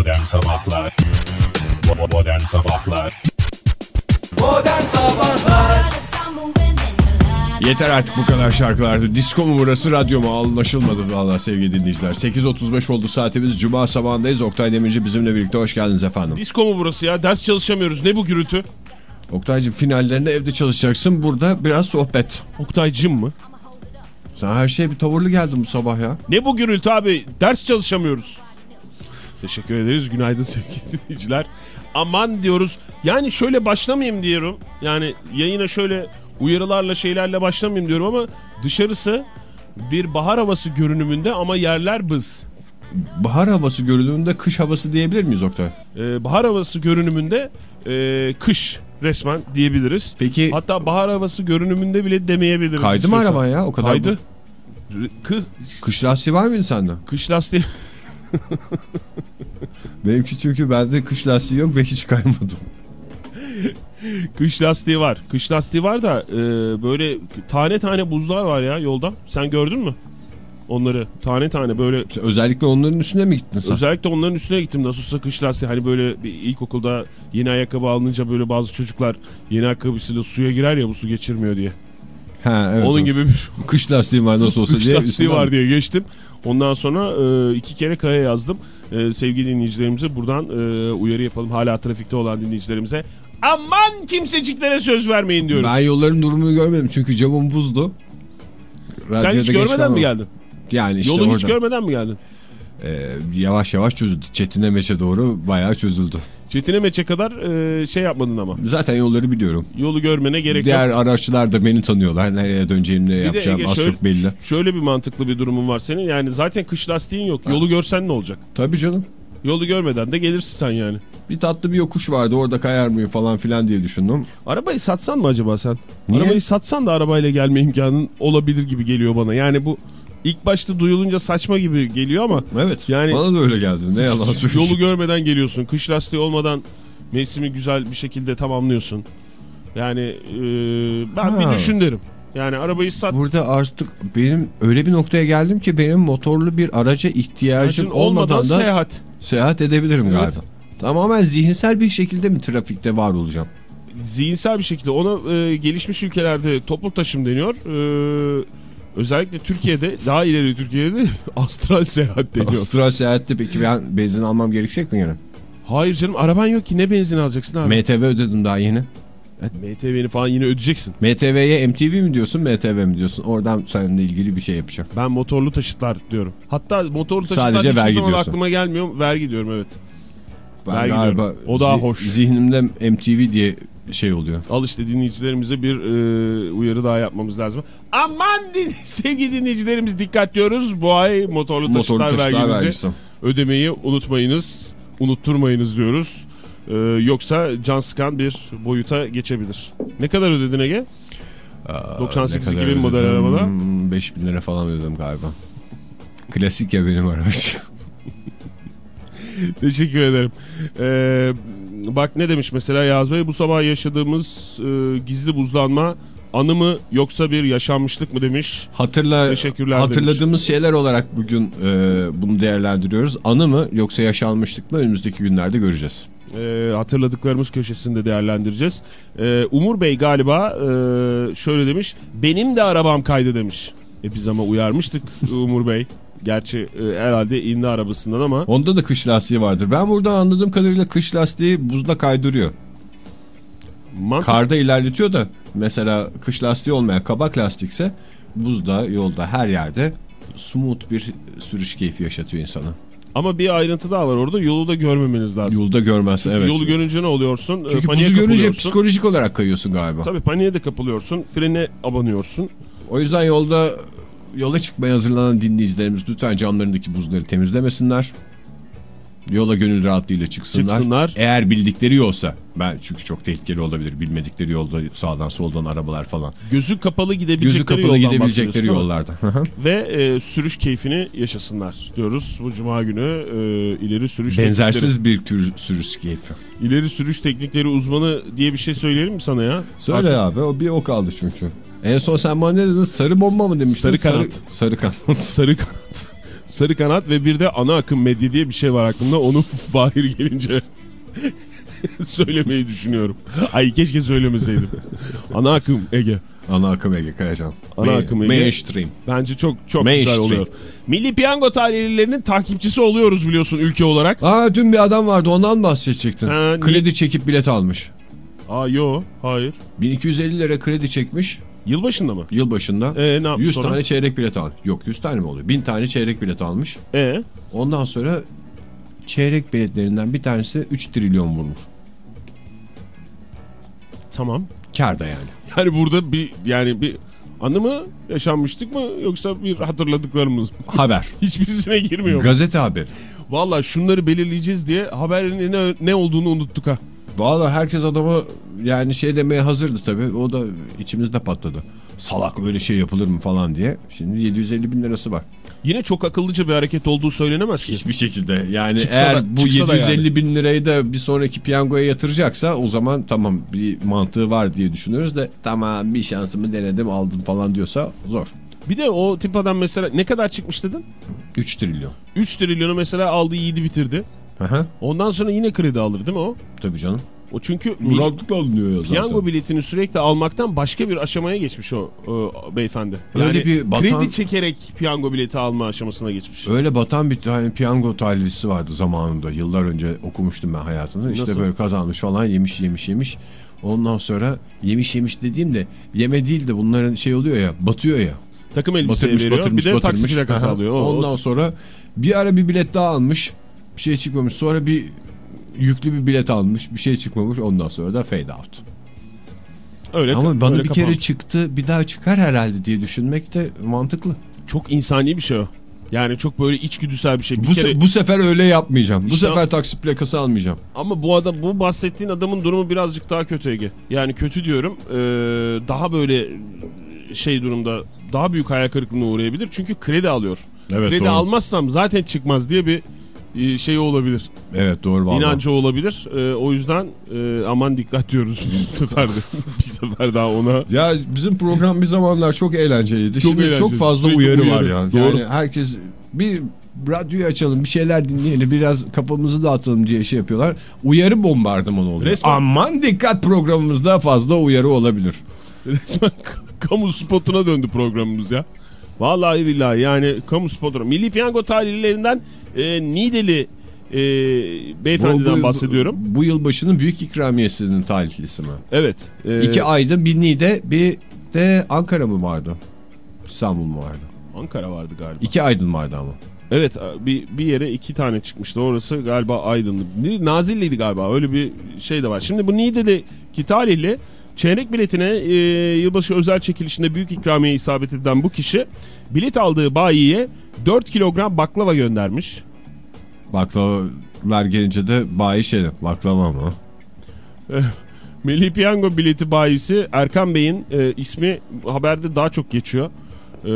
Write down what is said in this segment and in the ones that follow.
Modern Sabahlar Modern Sabahlar Modern Sabahlar Yeter artık bu kadar şarkılardı. Disko mu burası radyo mu anlaşılmadı valla sevgili dinleyiciler. 8.35 oldu saatimiz. Cuma sabahındayız. Oktay Demirci bizimle birlikte hoş geldiniz efendim. Disko mu burası ya? Ders çalışamıyoruz. Ne bu gürültü? Oktaycığım finallerinde evde çalışacaksın. Burada biraz sohbet. Oktaycım mı? Sen her şeye bir tavırlı geldin bu sabah ya. Ne bu gürültü abi? Ders çalışamıyoruz. Teşekkür ederiz. Günaydın sevgili dinleyiciler. Aman diyoruz. Yani şöyle başlamayayım diyorum. Yani yayına şöyle uyarılarla şeylerle başlamayayım diyorum ama dışarısı bir bahar havası görünümünde ama yerler bız. Bahar havası görüldüğünde kış havası diyebilir miyiz Oktay? Ee, bahar havası görünümünde e, kış resmen diyebiliriz. Peki Hatta bahar havası görünümünde bile demeyebiliriz. kaydı mı araban ya o kadar? Kaydı. Kız, Kış lastiği var mıydı sende? kış lastiği Benimki çünkü bende kış lastiği yok ve hiç kaymadım. Kış lastiği var. Kış lastiği var da e, böyle tane tane buzlar var ya yolda. Sen gördün mü? Onları tane tane böyle Özellikle onların üstüne mi gittin sen? özellikle onların üstüne gittim nasılsa kış lastiği hani böyle bir ilkokulda yeni ayakkabı alınınca böyle bazı çocuklar yeni ayakkabısıyla suya girer ya bu su geçirmiyor diye. Ha, evet, Onun o. gibi bir Kış lastiği var nasıl olsa kış diye. lastiği üstünden- var diye geçtim. Ondan sonra e, iki kere kaya yazdım. E, sevgili dinleyicilerimize buradan e, uyarı yapalım. Hala trafikte olan dinleyicilerimize. Aman kimseciklere söz vermeyin diyoruz. Ben yolların durumunu görmedim çünkü camım buzdu. Sen Radyoda hiç geç görmeden mi geldin? Yani işte Yolu hiç orada. görmeden mi geldin? Ee, yavaş yavaş çözüldü. Çetine meçe doğru bayağı çözüldü. Çetine meçe kadar e, şey yapmadın ama. Zaten yolları biliyorum. Yolu görmene gerek Diğer yok. araçlar da beni tanıyorlar. Nereye döneceğim ne yapacağım az şöyle- çok belli. Şöyle bir mantıklı bir durumun var senin. Yani zaten kış lastiğin yok. Yolu görsen ne olacak? Tabii canım. Yolu görmeden de gelirsin sen yani. Bir tatlı bir yokuş vardı orada kayar mıyım falan filan diye düşündüm. Arabayı satsan mı acaba sen? Niye? Arabayı satsan da arabayla gelme imkanın olabilir gibi geliyor bana. Yani bu ilk başta duyulunca saçma gibi geliyor ama Evet Yani- bana da öyle geldi ne yalan söyleyeyim. yolu görmeden geliyorsun. Kış lastiği olmadan mevsimi güzel bir şekilde tamamlıyorsun. Yani e, ben Ha. bir düşün derim. Yani arabayı sat. Burada artık benim öyle bir noktaya geldim ki benim motorlu bir araca ihtiyacım Aracın olmadan olmadan da seyahat. seyahat edebilirim Evet. galiba. Tamamen zihinsel bir şekilde mi trafikte var olacağım? zihinsel bir şekilde ona e, gelişmiş ülkelerde toplu taşım deniyor. E, özellikle Türkiye'de daha ileri Türkiye'de astral seyahat deniyor. Astral seyahatte peki ben benzin almam gerekecek mi gene? Hayır canım araban yok ki ne benzin alacaksın abi? MTV ödedim daha yeni. Evet, MTV'ni falan yine ödeyeceksin. MTV'ye MTV mi diyorsun MTV mi diyorsun? Oradan seninle ilgili bir şey yapacağım. Ben motorlu taşıtlar diyorum. Hatta motorlu taşıtlar Sadece hiçbir vergi zaman diyorsun. aklıma gelmiyor. Vergi diyorum evet. Ben Vergi galiba diyorum. O daha hoş. Zihnimde MTV diye şey oluyor. Al işte dinleyicilerimize bir e, uyarı daha yapmamız lazım. Aman din sevgili dinleyicilerimiz dikkat diyoruz. Bu ay motorlu taşıtlar, Motorlu taşıtlar vergimizi vergisi. ödemeyi unutmayınız. Unutturmayınız diyoruz. Ee, yoksa can sıkan bir boyuta geçebilir. Ne kadar ödedin Ege? 98 Ne kadar 2000 model arabada. Hmm, 5000 lira falan ödedim galiba. Klasik ya benim araç. Teşekkür ederim. Ee, bak ne demiş mesela Yaz Bey bu sabah yaşadığımız e, gizli buzlanma anı mı yoksa bir yaşanmışlık mı demiş. Hatırla, Teşekkürler hatırladığımız şeyler olarak bugün e, bunu değerlendiriyoruz. Anı mı yoksa yaşanmışlık mı önümüzdeki günlerde göreceğiz. Ee, hatırladıklarımız köşesinde değerlendireceğiz. Ee, Umur Bey galiba e, şöyle demiş. Benim de arabam kaydı demiş. E biz ama uyarmıştık Umur Bey. Gerçi e, herhalde indi arabasından ama Onda da kış lastiği vardır. Ben buradan anladığım kadarıyla kış lastiği buzda kaydırıyor. mantık Karda ilerletiyor da mesela kış lastiği olmayan kabak lastikse buzda, yolda, her yerde smooth bir sürüş keyfi yaşatıyor insana. ama bir ayrıntı daha var orada yolu da görmemeniz lazım. Yolda görmez evet. Yolu görünce ne oluyorsun? Çünkü Ee, paniğe buzu görünce psikolojik olarak kayıyorsun galiba. Tabii paniğe de kapılıyorsun. Frene abanıyorsun. O yüzden yolda yola çıkmaya hazırlanan dinleyicilerimiz lütfen camlarındaki buzları temizlemesinler. Yola gönül rahatlığıyla çıksınlar. Çıksınlar. Eğer bildikleri yolsa ben çünkü çok tehlikeli olabilir bilmedikleri yolda sağdan soldan arabalar falan. Gözü kapalı gidebilecekleri Gözü kapalı gidebilecekleri yollarda. Ve e, sürüş keyfini yaşasınlar diyoruz. Bu cuma günü e, ileri sürüş Benzersiz bir tür sürüş keyfi. teknikleri, ileri sürüş teknikleri uzmanı diye bir şey söyleyelim mi sana ya? Söyle Artık abi o bir o kaldı çünkü. En son sen bana ne dedin? Sarı bomba mı demiştin? Sarı kanat. Sarı, kanat. Sarı kanat. Sarı Kanat ve bir de ana akım medya diye bir şey var aklımda. Onu Fahir gelince söylemeyi düşünüyorum. Ay keşke söylemeseydim. ana akım Ege. Ana akım Ege Kayacan. Ana akım Ege. Mainstream. Bence çok çok güzel Mainstream. oluyor. Milli Piyango talihlilerinin takipçisi oluyoruz biliyorsun ülke olarak. Aa dün bir adam vardı ondan bahsedecektin. Ha, kredi çekip bilet almış. Aa yo hayır. 1250 lira kredi çekmiş Yılbaşında mı? yılbaşında. Ee ne yapmış 100 sonra? tane çeyrek bilet almış. Yok 100 tane mi oluyor? 1000 tane çeyrek bilet almış. Ee Ondan sonra çeyrek biletlerinden bir tanesi 3 trilyon vurmuş. tamam. Karda yani. Yani burada bir yani bir anı mı yaşanmıştık mı yoksa bir hatırladıklarımız mı? Haber. Hiçbirisine girmiyor. Gazete haberi. Valla şunları belirleyeceğiz diye haberin ne, ne olduğunu unuttuk ha. Valla herkes adama yani şey demeye hazırdı tabii. O da içimizde patladı. Salak öyle şey yapılır mı falan diye. Şimdi 750 bin lirası var. Yine çok akıllıca bir hareket olduğu söylenemez ki. Hiçbir şekilde yani Çıksa eğer da- bu çıksa da 750 bin lirayı da bir sonraki piyangoya yatıracaksa o zaman tamam bir mantığı var diye düşünüyoruz da tamam bir şansımı denedim aldım falan diyorsa zor. Bir de o tip adam mesela ne kadar çıkmış dedin? 3 trilyon. 3 trilyonu mesela aldı yiğidi bitirdi. Aha, Ondan sonra yine kredi alır değil mi o? tabii canım. O çünkü Rahatlıkla alınıyor ya zaten. piyango biletini sürekli almaktan başka bir aşamaya geçmiş o, o beyefendi. Öyle bir batan- Kredi çekerek piyango bileti alma aşamasına geçmiş. Öyle batan bir tane piyango talihlisi vardı zamanında. Yıllar önce okumuştum ben hayatını. İşte Nasıl? böyle kazanmış falan yemiş yemiş yemiş. Ondan sonra yemiş yemiş dediğim de yeme değil de bunların şey oluyor ya batıyor ya. Takım elbise Batırmış veriyor batırmış bir de batırmış. taksi plakası alıyor. O, Ondan sonra bir ara bir bilet daha almış. Bir şey çıkmamış. Sonra bir yüklü bir bilet almış. Bir şey çıkmamış. Ondan sonra da fade out. öyle, Ama bana öyle bir kapanmış. kere çıktı bir daha çıkar herhalde diye düşünmek de mantıklı. Çok insani bir şey o. Yani çok böyle içgüdüsel bir şey. Bir Bu, kere... se- bu sefer öyle yapmayacağım. Bu İşte- sefer taksi plakası almayacağım. Ama bu adam bu bahsettiğin adamın durumu birazcık daha kötü Ege. Yani kötü diyorum. Ee, daha böyle şey durumda daha büyük hayal kırıklığına uğrayabilir. Çünkü kredi alıyor. Evet, kredi doğru. almazsam zaten çıkmaz diye bir şey olabilir. Evet doğru vallahi. İnancı olabilir. Ee, o yüzden e, aman dikkat diyoruz bu sefer de. bir sefer daha ona. Ya bizim program bir zamanlar çok eğlenceliydi. Çok Şimdi eğlenceli. çok fazla Sürekli uyarı, var uyarı. ya. Doğru. Yani herkes bir radyoyu açalım bir şeyler dinleyelim biraz kafamızı dağıtalım diye şey yapıyorlar. Uyarı bombardımanı oluyor. Resmen- Aman dikkat programımızda fazla uyarı olabilir. Resmen kamu spotuna döndü programımız ya. Vallahi billahi yani kamu spotuna. Milli Piyango talihlerinden e, Nideli e, beyefendiden Bu- bu- bahsediyorum. Bu yılbaşının büyük ikramiyesinin talihlisi mi? Evet. e, İki ayda bir Niğde bir de Ankara mı vardı? İstanbul mu vardı? Ankara vardı galiba. İki Aydın vardı ama. Evet bir, bir yere iki tane çıkmıştı. Orası galiba Aydın'dı. Nazilli'ydi galiba. Öyle bir şey de var. Şimdi bu Niğde'deki talihli çeyrek biletine e, yılbaşı özel çekilişinde büyük ikramiye isabet eden bu kişi bilet aldığı bayiye 4 kilogram baklava göndermiş. Baklavalar gelince de bayi şey baklava mı? Milli Piyango bileti bayisi Erkan Bey'in e, ismi haberde daha çok geçiyor. E,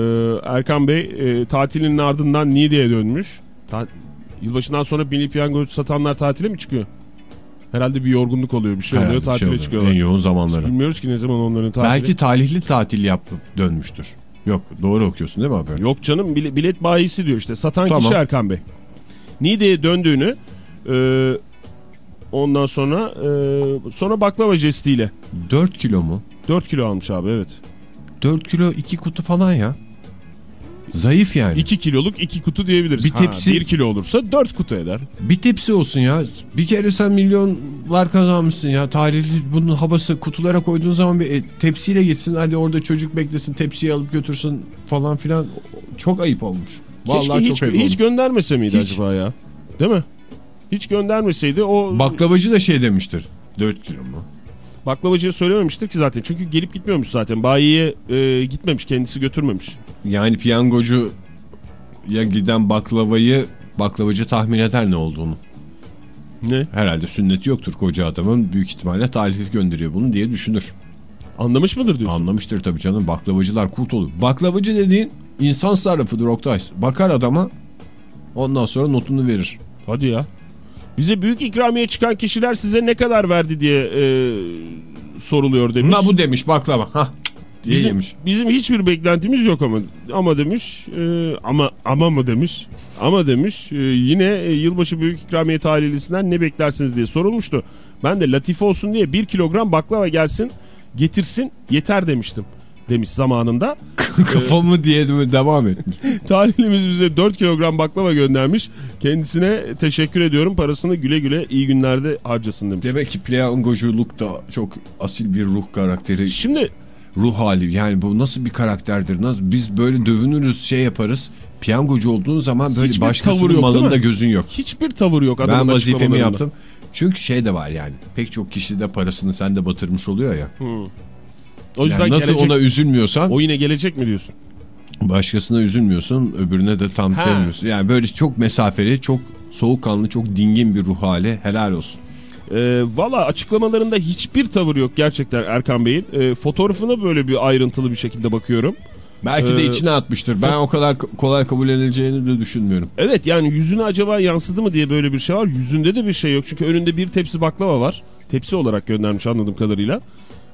Erkan Bey e, tatilinin ardından Niğde'ye dönmüş. Ta- yılbaşından sonra Milli Piyango satanlar tatile mi çıkıyor? Herhalde bir yorgunluk oluyor bir şey oluyor Herhalde bir tatile şey oluyor. çıkıyorlar. En yoğun zamanları. Bilmiyoruz ki ne zaman onların tatili. Belki talihli tatil yapıp dönmüştür. Yok doğru okuyorsun değil mi abi? Yok canım bile- bilet bayisi diyor işte satan Tamam. kişi Erkan Bey. Niğde'ye döndüğünü e, ondan sonra e, sonra baklava jestiyle 4 kilo mu? 4 kilo almış abi evet. 4 kilo 2 kutu falan ya. Zayıf yani. 2 kiloluk 2 kutu diyebiliriz. Bir tepsi- 1 kilo olursa 4 kutu eder. Bir tepsi olsun ya. Bir kere sen milyonlar kazanmışsın ya. Talihli bunun havası kutulara koyduğun zaman bir e, tepsiyle gitsin. Hadi orada çocuk beklesin tepsiyi alıp götürsün falan filan. Çok ayıp olmuş. Vallahi Keşke çok hiç, ayıp hiç olmuş. göndermese miydi Hiç. acaba ya? Değil mi? Hiç göndermeseydi o Baklavacı da şey demiştir. 4 kilo mu? Baklavacıya söylememiştir ki zaten. Çünkü gelip gitmiyormuş zaten. Bayiye e, gitmemiş kendisi götürmemiş. Yani piyangocu ya giden baklavayı baklavacı tahmin eder ne olduğunu. Ne? Herhalde sünneti yoktur koca adamın. Büyük ihtimalle talihli gönderiyor bunu diye düşünür. Anlamış mıdır diyorsun? Anlamıştır tabii canım. Baklavacılar kurt olur. Baklavacı dediğin insan sarrafıdır Oktay. Bakar adama ondan sonra notunu verir. Hadi ya. Bize büyük ikramiye çıkan kişiler size ne kadar verdi diye e, soruluyor demiş. Na bu demiş baklava. Hah. diye Bizim, yemiş. bizim hiçbir beklentimiz yok ama ama demiş e, ama ama mı demiş ama demiş e, yine e, yılbaşı büyük ikramiye tahlilisinden ne beklersiniz diye sorulmuştu. Ben de latife olsun diye bir kilogram baklava gelsin getirsin yeter demiştim demiş zamanında. Kafamı diye de devam etmiş. Tahlilimiz bize 4 kilogram baklava göndermiş. Kendisine teşekkür ediyorum. Parasını güle güle iyi günlerde harcasın demiş. Demek ki piyangoculuk da çok asil bir ruh karakteri, Şimdi ruh hali. Yani bu nasıl bir karakterdir? Nasıl biz böyle dövünürüz, şey yaparız. Piyangocu olduğun zaman böyle Hiçbir başkasının yok, malında gözün yok. hiçbir tavır yok Ben adamın vazifemi açıklamalarında. yaptım. Çünkü şey de var yani. Pek çok kişi de parasını sende batırmış oluyor ya. Hı. O yüzden Yani nasıl gelecek, ona üzülmüyorsan o yine gelecek mi diyorsun? başkasına üzülmüyorsun, öbürüne de tam Ha. sevmiyorsun. Yani böyle çok mesafeli, çok soğukkanlı, çok dingin bir ruh hali. Helal olsun. Ee, Valla açıklamalarında hiçbir tavır yok gerçekten Erkan Bey'in. Ee, fotoğrafına böyle bir ayrıntılı bir şekilde bakıyorum. Belki de Ee, içine atmıştır. Ben o kadar kolay kabul edileceğini de düşünmüyorum. Evet yani yüzüne acaba yansıdı mı diye böyle bir şey var. Yüzünde de bir şey yok. Çünkü önünde bir tepsi baklava var. Tepsi olarak göndermiş anladığım kadarıyla.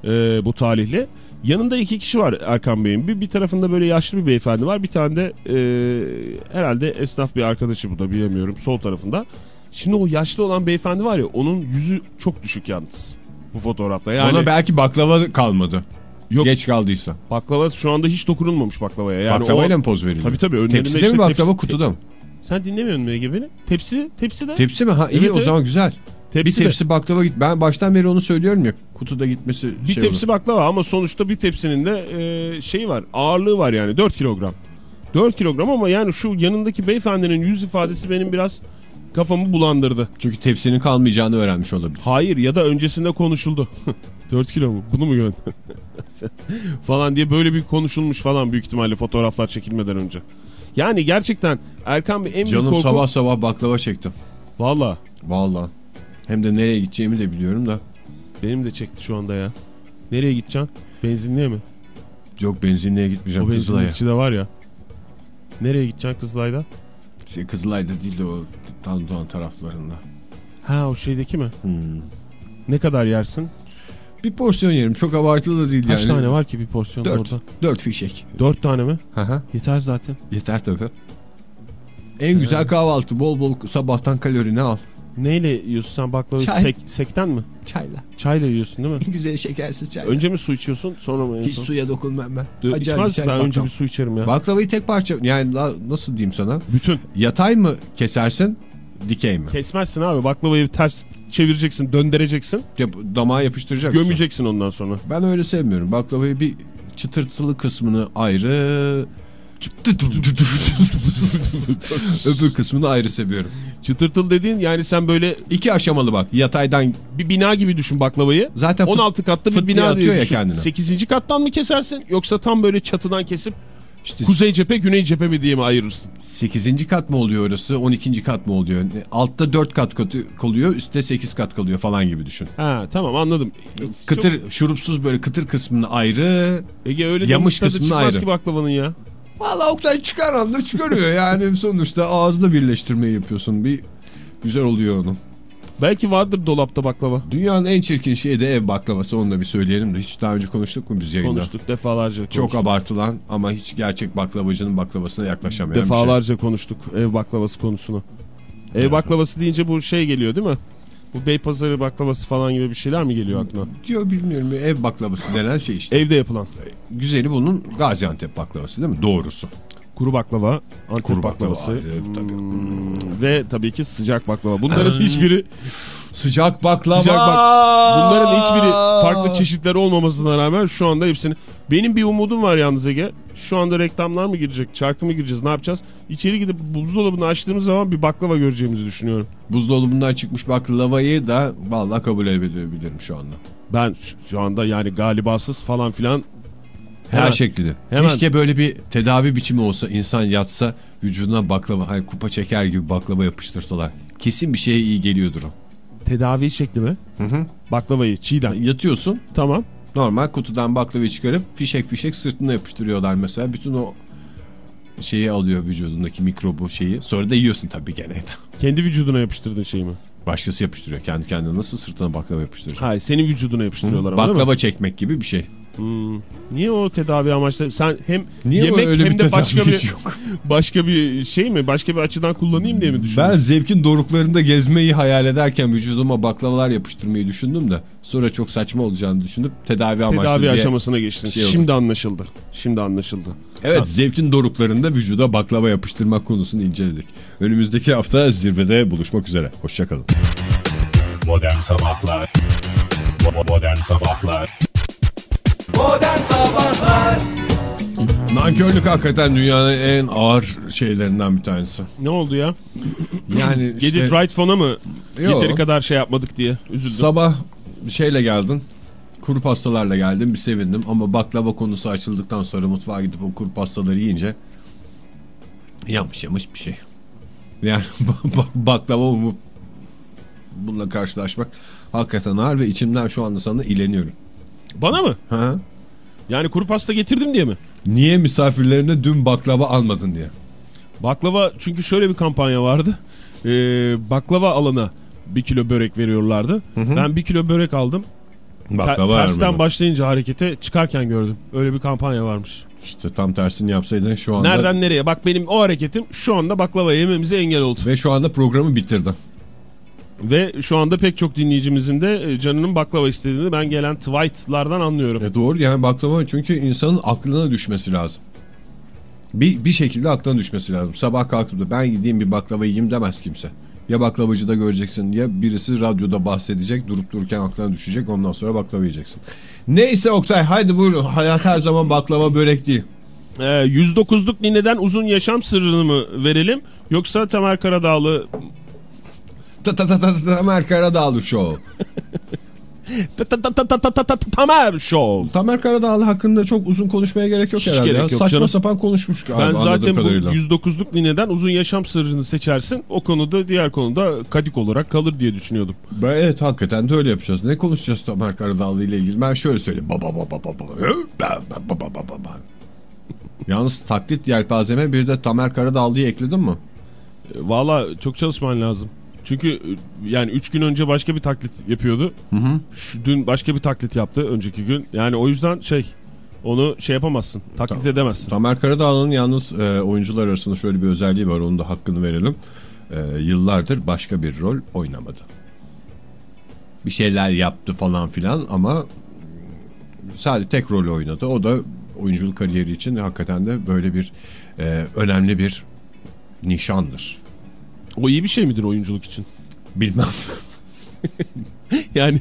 Ee, bu talihli. Yanında iki kişi var Erkan Bey'in. Bir, bir tarafında böyle yaşlı bir beyefendi var. Bir tane de e, herhalde esnaf bir arkadaşı bu da bilemiyorum sol tarafında. Şimdi o yaşlı olan beyefendi var ya onun yüzü çok düşük yalnız bu fotoğrafta. Yani Ona belki baklava kalmadı. Yok. Geç kaldıysa. baklava şu anda hiç dokunulmamış baklavaya. Yani Baklavayla o- mı poz veriliyor? Tabii tabii. önlerinde Tepside işte mi baklava tepsi- kutuda mı? Sen dinlemiyorsun Ege beni? Tepsi, tepsi de. Tepsi mi? Ha iyi Evet, o zaman güzel. Tepsi bir de. tepsi baklava git. Ben baştan beri onu söylüyorum ya. Kutuda gitmesi Bir şey tepsi olur. baklava ama sonuçta bir tepsinin de e, şeyi var. Ağırlığı var yani 4 kilogram. 4 kilogram ama yani şu yanındaki beyefendinin yüz ifadesi benim biraz kafamı bulandırdı. Çünkü tepsinin kalmayacağını öğrenmiş olabilir. Hayır ya da öncesinde konuşuldu. 4 kilo mu? Bunu mu gönder? falan diye böyle bir konuşulmuş falan büyük ihtimalle fotoğraflar çekilmeden önce. Yani gerçekten Erkan Bey en büyük Canım korku... sabah sabah baklava çektim. Valla Vallahi. Hem de nereye gideceğimi de biliyorum da. benim de çekti şu anda ya. Nereye gideceksin? Benzinliğe mi? Yok benzinliğe gitmeyeceğim O Kızılay'a. benzinlikçi de var ya. Nereye gideceksin Kızılay'da? Şey, Kızılay'da değil de o Tandoğan taraflarında. Ha o şeydeki mi? Hmm. Ne kadar yersin? Bir porsiyon yerim. Çok abartılı da değil Kaç yani. tane var ki bir porsiyon Dört. orada? Dört fişek. Dört tane mi? Hı hı. Yeter zaten. Yeter tabii. En güzel kahvaltı. Bol bol sabahtan kalorini al. Neyle yiyorsun sen baklavayı? Çay. Sek, sekten mi? Çayla. Çayla yiyorsun değil mi? Güzel şekersiz çay. Önce mi su içiyorsun sonra mı Hiç son? suya dokunmam ben. Dö- Acı İçmez Ben önce baklava. bir su içerim ya. Baklavayı tek parça yani nasıl diyeyim sana? Bütün. Yatay mı kesersin dikey mi? Kesmezsin abi baklavayı ters çevireceksin döndüreceksin Yap, damağa yapıştıracak mısın? gömeceksin ondan sonra. Ben öyle sevmiyorum. Baklavayı bir çıtırtılı kısmını ayrı öbür kısmını ayrı seviyorum. Çıtırtıl dediğin yani sen böyle İki aşamalı bak. Yataydan bir bina gibi düşün baklavayı. zaten fıt- 16 katlı bir bina diye ya düşün. kendine. 8. kattan mı kesersin yoksa tam böyle çatıdan kesip işte kuzey cephe güney cephe mi diye mi ayırırsın? 8. kat mı oluyor orası 12. kat mı oluyor? Altta 4 kat kalıyor üstte 8 kat kalıyor falan gibi düşün. Ha tamam anladım. Kıtır şurupsuz böyle kıtır kısmını ayrı. Ege öyle Yamış demiş tadı kısmını çıkmaz ayrı. ki baklavanın ya. Valla Oktay çıkar anda çıkarıyor yani sonuçta ağızda birleştirmeyi yapıyorsun bir güzel oluyor onun. Belki vardır dolapta baklava. Dünyanın en çirkin şeyi de ev baklavası onu da bir söyleyelim de hiç daha önce konuştuk mu biz yayında? Konuştuk defalarca konuştuk. Çok abartılan ama hiç gerçek baklavacının baklavasına yaklaşamayan şey. Defalarca konuştuk ev baklavası konusunu. Ev Evet. baklavası deyince bu şey geliyor değil mi? Bu Beypazarı baklavası falan gibi bir şeyler mi geliyor aklına? Diyor bilmiyorum ev baklavası denen şey işte. Evde yapılan. Güzeli bunun Gaziantep baklavası değil mi? Doğrusu. Kuru baklava, Antep Kuru baklava baklavası ayrı, tabii. hmm, ve tabii ki sıcak baklava. Bunların hiçbiri Sıcak baklava. Sıcak bak- bunların hiçbiri farklı çeşitler olmamasına rağmen şu anda hepsini benim bir umudum var yalnız Ege. Şu anda reklamlar mı girecek, şarkı mı gireceğiz, ne yapacağız? İçeri gidip buzdolabını açtığımız zaman bir baklava göreceğimizi düşünüyorum. Buzdolabından çıkmış baklavayı da vallahi kabul edebilirim şu anda. Ben şu- şu anda yani galibasız falan filan Her Hemen. şekilde. Hemen. Keşke böyle bir tedavi biçimi olsa insan yatsa vücuduna baklava hani kupa çeker gibi baklava yapıştırsalar. Kesin bir şeye iyi geliyordur o. tedavi şekli mi? Baklavayı çiğden. Yatıyorsun Tamam. normal kutudan baklavayı çıkarıp fişek fişek sırtına yapıştırıyorlar mesela. Bütün o şeyi alıyor vücudundaki mikrobu şeyi. Sonra da yiyorsun tabii gene. Kendi vücuduna yapıştırdığın şey mi? Başkası yapıştırıyor. Kendi kendine nasıl sırtına baklava yapıştıracak? Hayır senin vücuduna yapıştırıyorlar mi? Baklava çekmek gibi bir şey. Hmm. Niye o tedavi amaçlı? Sen hem Niye yemek öyle hem bir de başka bir yok? başka bir şey mi? Başka bir açıdan kullanayım diye mi düşündün? Ben zevkin doruklarında gezmeyi hayal ederken vücuduma baklavalar yapıştırmayı düşündüm de sonra çok saçma olacağını düşünüp tedavi amaçlı tedavi diye. aşamasına geçtin. şey oldu. Şimdi anlaşıldı. Şimdi anlaşıldı. Evet zevkin doruklarında vücuda baklava yapıştırmak konusunu inceledik. Önümüzdeki hafta zirvede buluşmak üzere. Hoşçakalın. Modern Sabahlar Modern Sabahlar Modern Sabahlar Nankörlük hakikaten dünyanın en ağır şeylerinden bir tanesi. Ne oldu ya? Yani işte it right phone'a mı? Yo. Yeteri kadar şey yapmadık diye üzüldüm. sabah şeyle geldin. Kuru pastalarla geldim bir sevindim ama baklava konusu açıldıktan sonra mutfağa gidip o kuru pastaları yiyince yanmış yamış bir şey. Yani bak- baklava umup bununla karşılaşmak hakikaten ağır ve içimden şu anda sana ileniyorum. Bana mı? Ha? Yani kuru pasta getirdim diye mi? Niye misafirlerine dün baklava almadın diye. Baklava çünkü şöyle bir kampanya vardı. Ee, baklava alana bir kilo börek veriyorlardı. Ben bir kilo börek aldım. Ter- tersten başlayınca harekete çıkarken gördüm. Öyle bir kampanya varmış. İşte tam tersini yapsaydın şu anda. Nereden nereye? Bak benim o hareketim şu anda baklava yememize engel oldu. Ve şu anda programı bitirdin. Ve şu anda pek çok dinleyicimizin de e, canının baklava istediğini ben gelen tweetlardan anlıyorum. E doğru yani baklava çünkü insanın aklına düşmesi lazım. Bir, bir şekilde aklına düşmesi lazım. Sabah kalkıp da ben gideyim bir baklava yiyeyim demez kimse. Ya baklavacıda göreceksin ya birisi radyoda bahsedecek durup dururken aklına düşecek ondan sonra baklava yiyeceksin. Neyse Oktay haydi buyurun hayat her zaman baklava börek değil. Ee, 109'luk nineden uzun yaşam sırrını mı verelim yoksa Tamer Karadağlı Tamer Karadağlı Show. Ta- ta- ta- ta- ta- ta- ta- ta- Tamer Show. Tamer Karadağlı hakkında çok uzun konuşmaya gerek yok Hiç herhalde. gerek yok Saçma canım. sapan konuşmuş Ben galiba zaten anladığım bu kadarıyla. 109'luk nineden uzun yaşam sırrını seçersin. O konuda diğer konuda kadik olarak kalır diye düşünüyordum. Ben, evet hakikaten de öyle yapacağız. Ne konuşacağız Tamer Karadağlı ile ilgili? Ben şöyle söyleyeyim. Baba baba baba baba. Baba baba. Yalnız taklit yelpazeme bir de Tamer Karadağlı'yı ekledin mi? E, Valla çok çalışman lazım. Çünkü yani 3 gün önce başka bir taklit yapıyordu. Şu, dün başka bir taklit yaptı önceki gün. Yani o yüzden şey onu şey yapamazsın. Taklit Tamam. edemezsin. Tamer Karadağlı'nın yalnız e, oyuncular arasında şöyle bir özelliği var. Onun da hakkını verelim. E, yıllardır başka bir rol oynamadı. Bir şeyler yaptı falan filan ama sadece tek rol oynadı. O da oyunculuk kariyeri için hakikaten de böyle bir e, önemli bir nişandır. O iyi bir şey midir oyunculuk için? Bilmem. Yani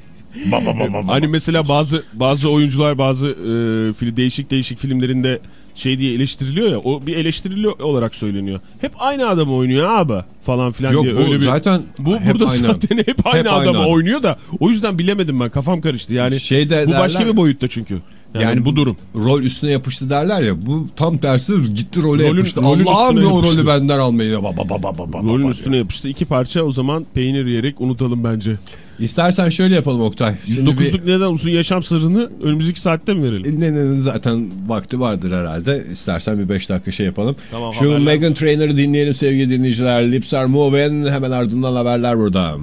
hani mesela bazı bazı oyuncular bazı e, fil, değişik değişik filmlerinde şey diye eleştiriliyor ya o bir eleştirili olarak söyleniyor. Hep aynı adamı oynuyor abi falan filan Yok diye bu öyle bir zaten bu hep burada aynı. zaten hep aynı Hep aynı adamı adam. oynuyor da o yüzden bilemedim ben kafam karıştı. Yani Şey de bu başka derler- bir boyutta çünkü. Yani, Yani bu durum. Rol üstüne yapıştı derler ya. Bu tam tersi gitti role Rolün- yapıştı. Allah'ım bir o yapıştı. rolü benden almayı. Ba, ba, ba, ba, ba, ba, Rolün ba üstüne yapıştı. iki parça o zaman peynir yiyerek unutalım bence. İstersen şöyle yapalım Oktay. Şimdi 109'luk neden uzun yaşam sırrını önümüzdeki saatte mi verelim? bir nenenin zaten vakti vardır herhalde. İstersen bir 5 dakika şey yapalım. Tamam, Şu haberler. Megan Trainor'ı dinleyelim sevgili dinleyiciler. Lips are moving. Hemen ardından haberler burada.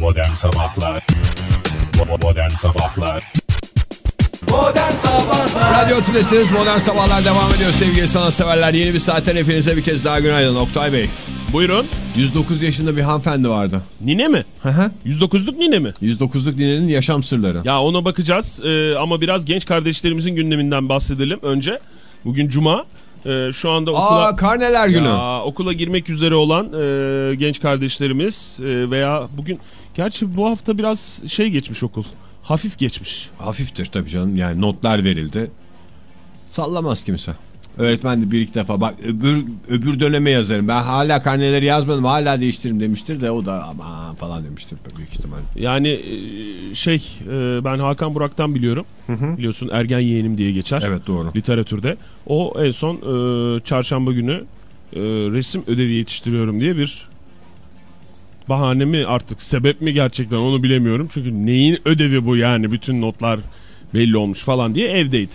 Modern Sabahlar Modern Sabahlar Modern Sabahlar Radyo Tülesi'niz Modern Sabahlar devam ediyor sevgili sanatseverler. Yeni bir saatten hepinize bir kez daha günaydın Oktay Bey. Buyurun. 109 yaşında bir hanımefendi vardı. Nine mi? Hı hı. 109'luk nine mi? 109'luk ninenin yaşam sırları. Ya ona bakacağız Ee, ama biraz genç kardeşlerimizin gündeminden bahsedelim önce. Bugün cuma. Ee, şu anda okula Aa karneler günü. Ya, okula girmek üzere olan e, genç kardeşlerimiz e, veya bugün gerçi bu hafta biraz şey geçmiş okul. Hafif geçmiş. Hafiftir tabii canım yani notlar verildi. Sallamaz kimse. Öğretmen de bir iki defa bak öbür, öbür döneme yazarım. Ben hala karneleri yazmadım hala değiştiririm demiştir de o da ama falan demiştir büyük ihtimal. Yani e, şey e, ben Hakan Burak'tan biliyorum. Biliyorsun ergen yeğenim diye geçer. Evet doğru. literatürde. O en son e, çarşamba günü resim ödevi yetiştiriyorum diye bir bahane mi artık sebep mi gerçekten onu bilemiyorum. Çünkü neyin ödevi bu yani bütün notlar belli olmuş falan diye evdeydi.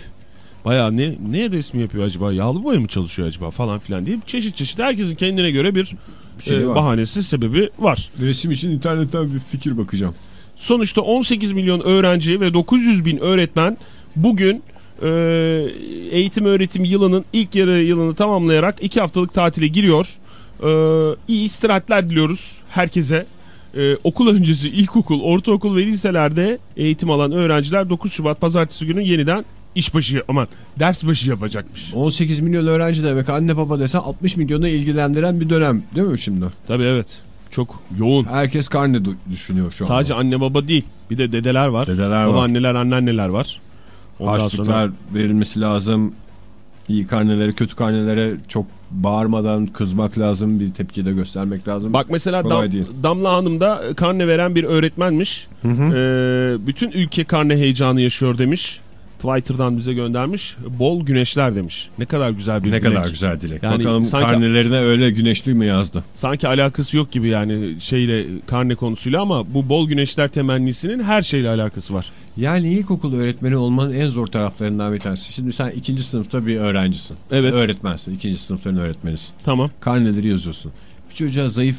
Baya ne, ne resmi yapıyor acaba yağlı boya mı çalışıyor acaba falan filan diye çeşit çeşit herkesin kendine göre bir şey e, var. bahanesi sebebi var. Resim için internetten bir fikir bakacağım. Sonuçta 18 milyon öğrenci ve 900 bin öğretmen bugün e, eğitim öğretim yılının ilk yarı yılını tamamlayarak iki haftalık tatile giriyor. E, iyi istirahatler diliyoruz herkese. E, okul öncesi ilkokul, ortaokul ve liselerde eğitim alan öğrenciler 9 Şubat pazartesi günü yeniden işbaşı aman ders başı yapacakmış. 18 milyon öğrenci demek anne baba desen 60 milyonu ilgilendiren bir dönem değil mi şimdi? Tabii evet. Çok yoğun. Herkes karne düşünüyor şu an. Sadece anne baba değil. Bir de dedeler var. Dedeler var. Babaanneler, anneanneler var. Ondan Harçlıklar sonra verilmesi lazım. İyi karnelere, kötü karnelere çok bağırmadan kızmak lazım. Bir tepki de göstermek lazım. Bak mesela Kolay Dam- değil. Damla Hanım da karne veren bir öğretmenmiş. Ee, bütün ülke karne heyecanı yaşıyor demiş. Twitter'dan bize göndermiş. Bol güneşler demiş. Ne kadar güzel bir ne dilek. kadar güzel dilek. Yani Bakalım sanki- karnelerine öyle güneşli mi yazdı? Sanki alakası yok gibi yani şeyle karne konusuyla ama bu bol güneşler temennisinin her şeyle alakası var. Yani ilkokul öğretmeni olmanın en zor taraflarından bir tanesi. Şimdi sen ikinci sınıfta bir öğrencisin. Evet. Öğretmensin. ikinci sınıfların öğretmenisin. Tamam. Karneleri yazıyorsun. Bir çocuğa zayıf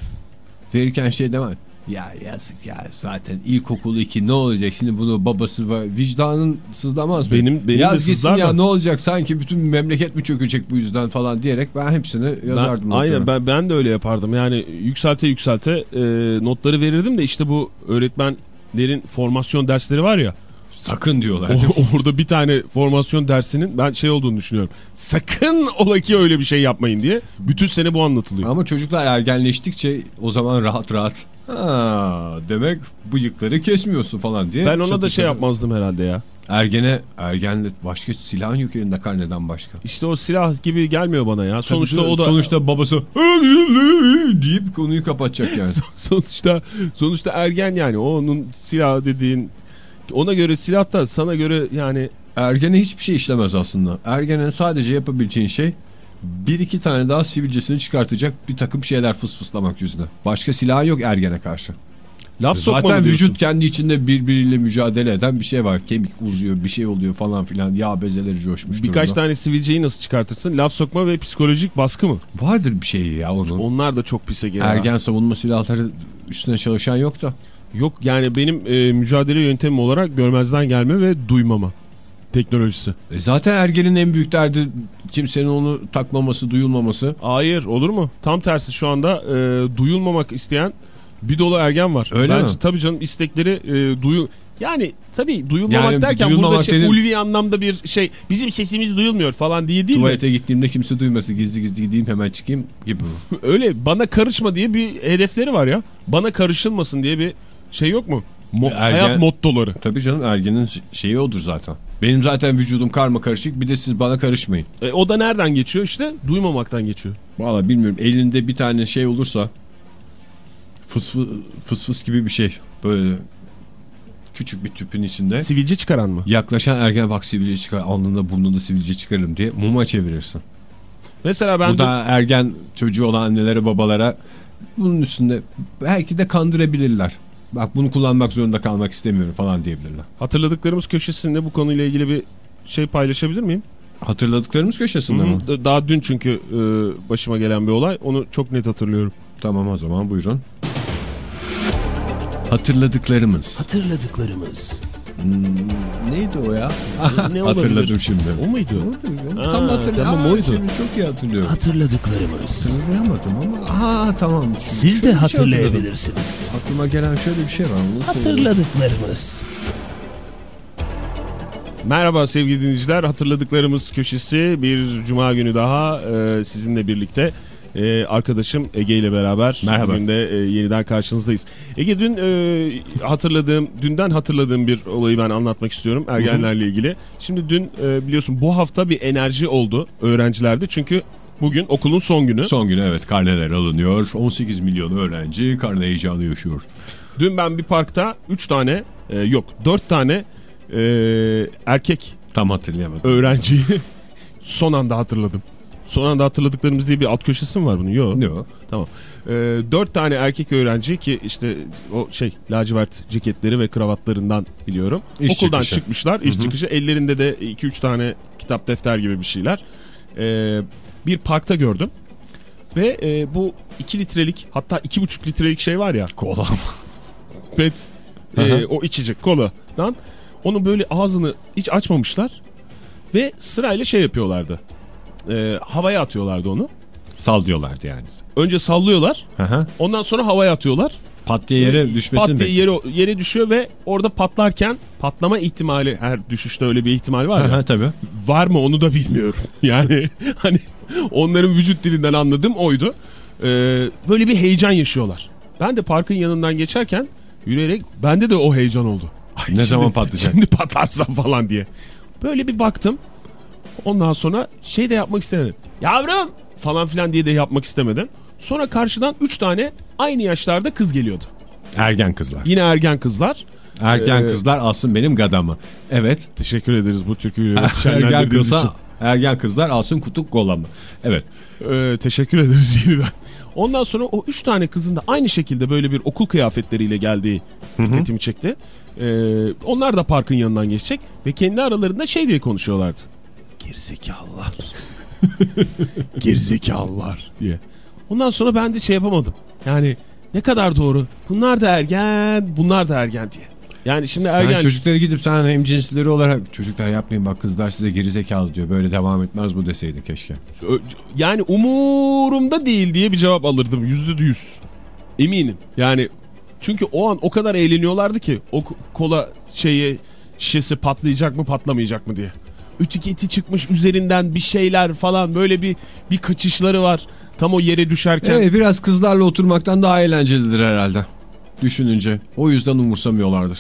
verirken şey deme. Ya yazık ya zaten ilkokul 2 ne olacak şimdi bunu babası ve vicdanın sızlamaz mı? Benim- benim Yaz gitsin ya ne olacak sanki bütün memleket mi çökecek bu yüzden falan diyerek ben hepsini yazardım. Ben, aynen ben, ben de öyle yapardım. Yani yükselte yükselte e, notları verirdim de işte bu öğretmenlerin formasyon dersleri var ya. Sakın diyorlar. O- Orada bir tane formasyon dersinin ben şey olduğunu düşünüyorum. Sakın ola ki öyle bir şey yapmayın diye. Bütün sene bu anlatılıyor. Ama çocuklar ergenleştikçe o zaman rahat rahat ha, demek bıyıkları kesmiyorsun falan diye. Ben ona da şey yapmazdım herhalde ya. Ergene, ergenle başka silahın yok elinde karneden başka. İşte o silah gibi gelmiyor bana ya. Sonuçta o da Sonuçta babası deyip konuyu kapatacak yani. sonuçta sonuçta ergen yani. Onun silah dediğin ona göre silah da sana göre yani Ergene hiçbir şey işlemez aslında. Ergenin sadece yapabileceğin şey bir iki tane daha sivilcesini çıkartacak bir takım şeyler fısfıslamak yüzüne. Başka silah yok ergene karşı. laf sokma Zaten vücut kendi içinde birbiriyle mücadele eden bir şey var. Kemik uzuyor, bir şey oluyor falan filan. Yağ bezeleri coşmuş Birkaç durumda. tane sivilceyi nasıl çıkartırsın? Laf sokma ve psikolojik baskı mı? Vardır bir şey ya onun. Onlar da çok pis Ege ya. Ergen savunma silahları üstüne çalışan yok da. Yok yani benim e, mücadele yöntemim olarak görmezden gelme ve duymama teknolojisi. E zaten ergenin en büyük derdi kimsenin onu takmaması, duyulmaması. Hayır olur mu? Tam tersi şu anda e, duyulmamak isteyen bir dolu ergen var. Öyle Bence, mi? Tabii canım istekleri e, duyu... Yani tabii duyulmamak Yani derken duyulmamak burada şey, dediğin- ulvi anlamda bir şey bizim sesimiz duyulmuyor falan diye değil mi? Tuvalete gittiğimde kimse duymasın gizli gizli gideyim hemen çıkayım gibi mi? Öyle bana karışma diye bir hedefleri var ya. Bana karışılmasın diye bir şey yok mu? Mo- Ergen- Hayat mottoları. Tabii canım ergenin şeyi odur zaten. Benim zaten vücudum karma karışık bir de siz bana karışmayın. E, o da nereden geçiyor işte? Duymamaktan geçiyor. Valla bilmiyorum elinde bir tane şey olursa fıs fıs, fıs fıs gibi bir şey böyle küçük bir tüpün içinde. Sivilce çıkaran mı? Yaklaşan ergen bak sivilce çıkar alnında burnunda sivilce çıkarırım diye muma çevirirsin. Mesela ben Bu de- da ergen çocuğu olan annelere babalara bunun üstünde belki de kandırabilirler. Bak bunu kullanmak zorunda kalmak istemiyorum falan diyebilirler. hatırladıklarımız köşesinde bu konuyla ilgili bir şey paylaşabilir miyim? Hatırladıklarımız köşesinde mi? Hı hı. Daha dün çünkü e, başıma gelen bir olay. Onu çok net hatırlıyorum. Tamam o zaman buyurun. Hatırladıklarımız. Hatırladıklarımız. Neydi o ya? Ne olabilir? Hatırladım şimdi. O muydu? Tam Aa, hatırlıyorum. tamam, Aa, oydu. Şimdi çok iyi hatırlıyorum. Hatırladıklarımız. Hatırlayamadım ama. Aa tamam. Şimdi Siz de şey hatırladım. hatırlayabilirsiniz. Aklıma gelen şöyle bir şey var. Onu. Hatırladıklarımız. Merhaba sevgili dinleyiciler. Hatırladıklarımız köşesi bir cuma günü daha e, sizinle birlikte. E, arkadaşım Ege ile beraber Merhaba. bugün de e, yeniden karşınızdayız. Ege dün e, hatırladığım, dünden hatırladığım bir olayı ben anlatmak istiyorum ergenlerle ilgili. Şimdi dün e, biliyorsun bu hafta bir enerji oldu öğrencilerde çünkü bugün okulun son günü. Son günü evet karneler alınıyor. 18 milyon öğrenci karne heyecanı yaşıyor. Dün ben bir parkta 3 tane e, yok 4 tane e, erkek Tam hatırlayamadım. öğrenciyi son anda hatırladım. Son anda hatırladıklarımız diye bir alt köşesi mi var bunun? Yok. O? Tamam. Ee, dört tane erkek öğrenci ki işte o şey lacivert ceketleri ve kravatlarından biliyorum. İş Okuldan çıkışı. çıkmışlar. iş çıkışı ellerinde de 2-3 tane kitap defter gibi bir şeyler. Ee, bir parkta gördüm. Ve e, bu 2 litrelik hatta 2,5 litrelik şey var ya Kola. pet Aha. e, o içecek koladan Onu böyle ağzını hiç açmamışlar ve sırayla şey yapıyorlardı. Ee, havaya atıyorlardı onu. Sal diyorlardı yani. Önce sallıyorlar. Hı hı. Ondan sonra havaya atıyorlar. Pat diye yere düşmesini Pat diye yere, yere düşüyor ve orada patlarken patlama ihtimali her düşüşte öyle bir ihtimal var ya. hı, tabii. var mı onu da bilmiyorum. Yani hani onların vücut dilinden anladığım oydu. Ee, böyle bir heyecan yaşıyorlar. Ben de parkın yanından geçerken yürüyerek bende de o heyecan oldu. Ay, Ne zaman patlayacak? Şimdi patlarsam falan diye. Böyle bir baktım. Ondan sonra şey de yapmak istemedim. Yavrum falan filan diye de yapmak istemedim. Sonra karşıdan 3 tane aynı yaşlarda kız geliyordu. Ergen kızlar. Yine ergen kızlar. Ergen Ee, kızlar alsın benim gadamı. Evet. Teşekkür ederiz bu türküyü ergen şenlendirdiğiniz için. ergen kızlar alsın kutuk golamı. Evet. Ee, teşekkür ederiz yeniden. Ondan sonra o üç tane kızın da aynı şekilde böyle bir okul kıyafetleriyle geldiği dikkatimi çekti. Ee, onlar da parkın yanından geçecek ve kendi aralarında şey diye konuşuyorlardı. Gerizekalılar. Gerizekalılar diye. Ondan sonra ben de şey yapamadım. Yani ne kadar doğru. Bunlar da ergen, bunlar da ergen diye. Yani şimdi Sen ergen... çocuklara gidip sen hem cinsleri olarak çocuklar yapmayın bak kızlar size gerizekalı diyor. Böyle devam etmez bu deseydin keşke. Yani umurumda değil diye bir cevap alırdım yüzde yüz. Eminim. Yani çünkü o an o kadar eğleniyorlardı ki o kola şeyi şişesi patlayacak mı patlamayacak mı diye. Etiketi çıkmış üzerinden bir şeyler falan böyle bir bir kaçışları var. Tam o yere düşerken. Evet biraz kızlarla oturmaktan daha eğlencelidir herhalde. Düşününce. O yüzden umursamıyorlardır.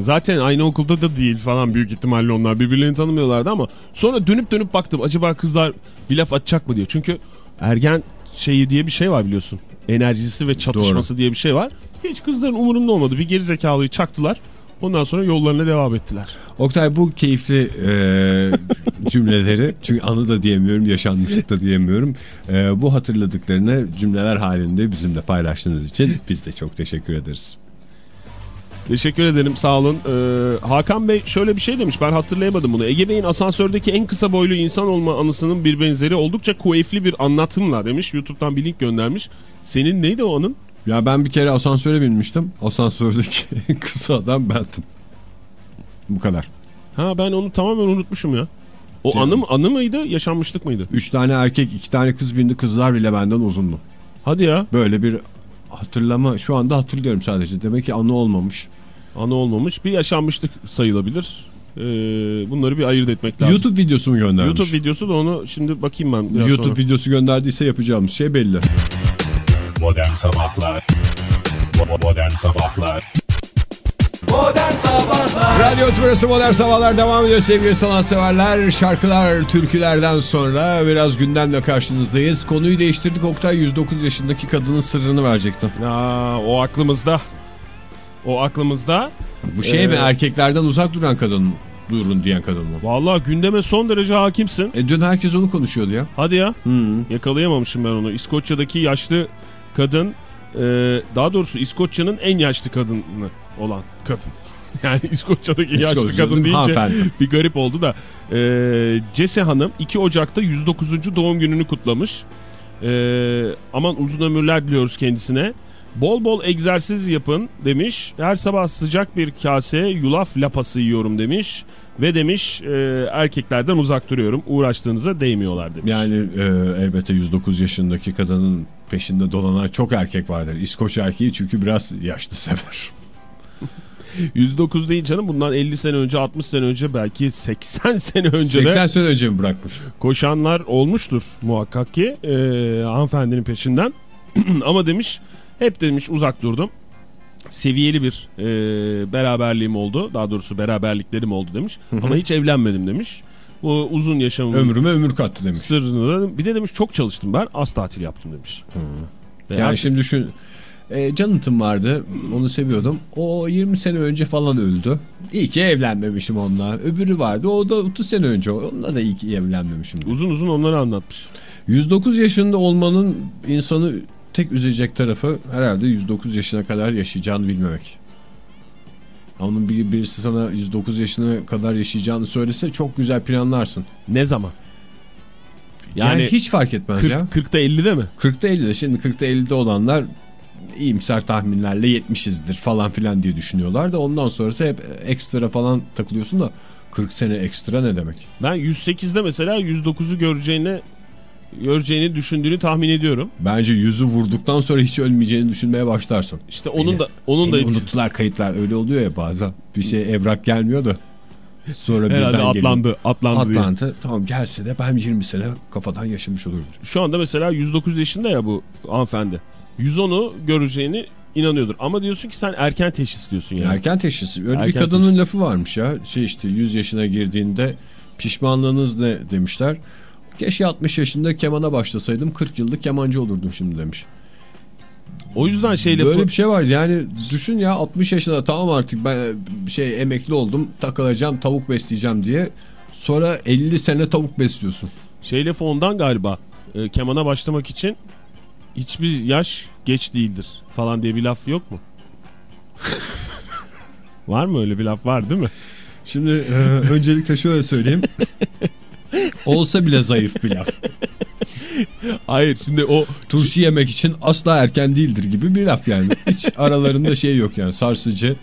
Zaten aynı okulda da değil falan büyük ihtimalle onlar birbirlerini tanımıyorlardı ama sonra dönüp dönüp baktım acaba kızlar bir laf atacak mı diye. Çünkü ergen şeyi diye bir şey var biliyorsun. Enerjisi ve çatışması diye bir şey var. Hiç kızların umurunda olmadı. Bir gerizekalıyı çaktılar. Ondan sonra yollarına devam ettiler. Oktay bu keyifli e, cümleleri çünkü anı da diyemiyorum yaşanmışlık da diyemiyorum. E, bu hatırladıklarını cümleler halinde bizimle paylaştığınız için biz de çok teşekkür ederiz. Teşekkür ederim sağ olun. Ee, Hakan Bey şöyle bir şey demiş ben hatırlayamadım bunu. Ege Bey'in asansördeki en kısa boylu insan olma anısının bir benzeri oldukça keyifli bir anlatımla demiş. Youtube'dan bir link göndermiş. Senin neydi o anın? Ya ben bir kere asansöre binmiştim. Asansördeki kısa adam bendim. Bu kadar. Ha ben onu tamamen unutmuşum ya. O anı, mı- anı mıydı yaşanmışlık mıydı? Üç tane erkek iki tane kız bindi kızlar bile benden uzundu. Hadi ya Böyle bir hatırlama şu anda hatırlıyorum sadece. Demek ki anı olmamış. anı olmamış bir yaşanmışlık sayılabilir. Ee, bunları bir ayırt etmek lazım. YouTube videosu mu göndermiş? YouTube videosu da onu şimdi bakayım ben YouTube sonra. videosu gönderdiyse yapacağımız şey belli. Modern Sabahlar Modern Sabahlar Modern Sabahlar Radyo Tümrüt'ü Modern Sabahlar devam ediyor sevgili sanatseverler. Şarkılar, türkülerden sonra biraz gündemle karşınızdayız. Konuyu değiştirdik. Oktay 109 yaşındaki kadının sırrını verecektim. Aa, o aklımızda. O aklımızda. Bu şey Ee, mi erkeklerden uzak duran kadın durun diyen kadın mı? Vallahi gündeme son derece hakimsin. E dün herkes onu konuşuyordu ya. Hadi ya. Yakalayamamışım ben onu. İskoçya'daki yaşlı kadın e, daha doğrusu İskoçya'nın en yaşlı kadını olan kadın. Yani İskoçya'daki yaşlı İskoçya'nın kadın deyince bir garip oldu da. E, Cese Hanım 2 Ocak'ta 109. doğum gününü kutlamış. E, aman uzun ömürler diliyoruz kendisine. Bol bol egzersiz yapın demiş. Her sabah sıcak bir kase yulaf lapası yiyorum demiş. Ve demiş e, erkeklerden uzak duruyorum. Uğraştığınıza değmiyorlar demiş. Yani e, elbette 109 yaşındaki kadının peşinde dolanan çok erkek vardır. İskoç erkeği çünkü biraz yaşlı sever. 109 değil canım bundan 50 sene önce 60 sene önce belki 80 sene önce 80 de sene önce mi bırakmış? koşanlar olmuştur muhakkak ki e, hanımefendinin peşinden. Ama demiş hep demiş uzak durdum. Seviyeli bir e, beraberliğim oldu. Daha doğrusu beraberliklerim oldu demiş. Ama hiç evlenmedim demiş. Bu uzun yaşamımın Ömrüme ömür kattı demiş. sırrını bir de demiş çok çalıştım ben az tatil yaptım demiş. Ve Yani şimdi düşün. E, Jonathan vardı. Onu seviyordum. O 20 sene önce falan öldü. İyi ki evlenmemişim onunla. Öbürü vardı. O da 30 sene önce. Onunla da iyi ki evlenmemişim. uzun uzun onları anlatmış. 109 yaşında olmanın insanı tek üzecek tarafı herhalde 109 yaşına kadar yaşayacağını bilmemek. Onun bir, birisi sana 109 yaşına kadar yaşayacağını söylese çok güzel planlarsın. Ne zaman? Yani, Yani hiç fark etmez ya. 40, 40'ta 50'de mi? 40'ta 50'de şimdi 40'ta 50'de olanlar iyimser tahminlerle 70'izdir falan filan diye düşünüyorlar da ondan sonrası hep ekstra falan takılıyorsun da 40 sene ekstra ne demek? Ben 108'de mesela 109'u göreceğini göreceğini düşündüğünü tahmin ediyorum. Bence yüzü vurduktan sonra hiç ölmeyeceğini düşünmeye başlarsın. İşte onun Beni- da onun da unuttular kayıtlar öyle oluyor ya bazen. Bir şey evrak gelmiyor da sonra Herhalde birden geliyor. atlandı, atlandı. Atlandı. Tamam gelse de ben 20 sene kafadan yaşamış olurdum. Şu anda mesela 109 yaşında ya bu hanımefendi. 110'u göreceğini inanıyordur. Ama diyorsun ki sen erken teşhis diyorsun yani. Erken teşhis. Öyle bir Erken kadının teşhis. lafı varmış ya. Şey işte 100 yaşına girdiğinde pişmanlığınız ne demişler. Keşke 60 yaşında kemana başlasaydım 40 yıllık kemancı olurdum şimdi demiş. O yüzden şey lafı... Böyle bir şey var yani düşün ya 60 yaşında tamam artık ben şey emekli oldum takılacağım tavuk besleyeceğim diye. Sonra 50 sene tavuk besliyorsun. Şey lafı ondan galiba. E, kemana başlamak için hiçbir yaş geç değildir falan diye bir laf yok mu? var mı öyle bir laf var değil mi? Şimdi e, öncelikle şöyle söyleyeyim. Olsa bile zayıf bir laf. Hayır şimdi o Turşu yemek için asla erken değildir gibi bir laf yani. Hiç aralarında şey yok yani sarsıcı.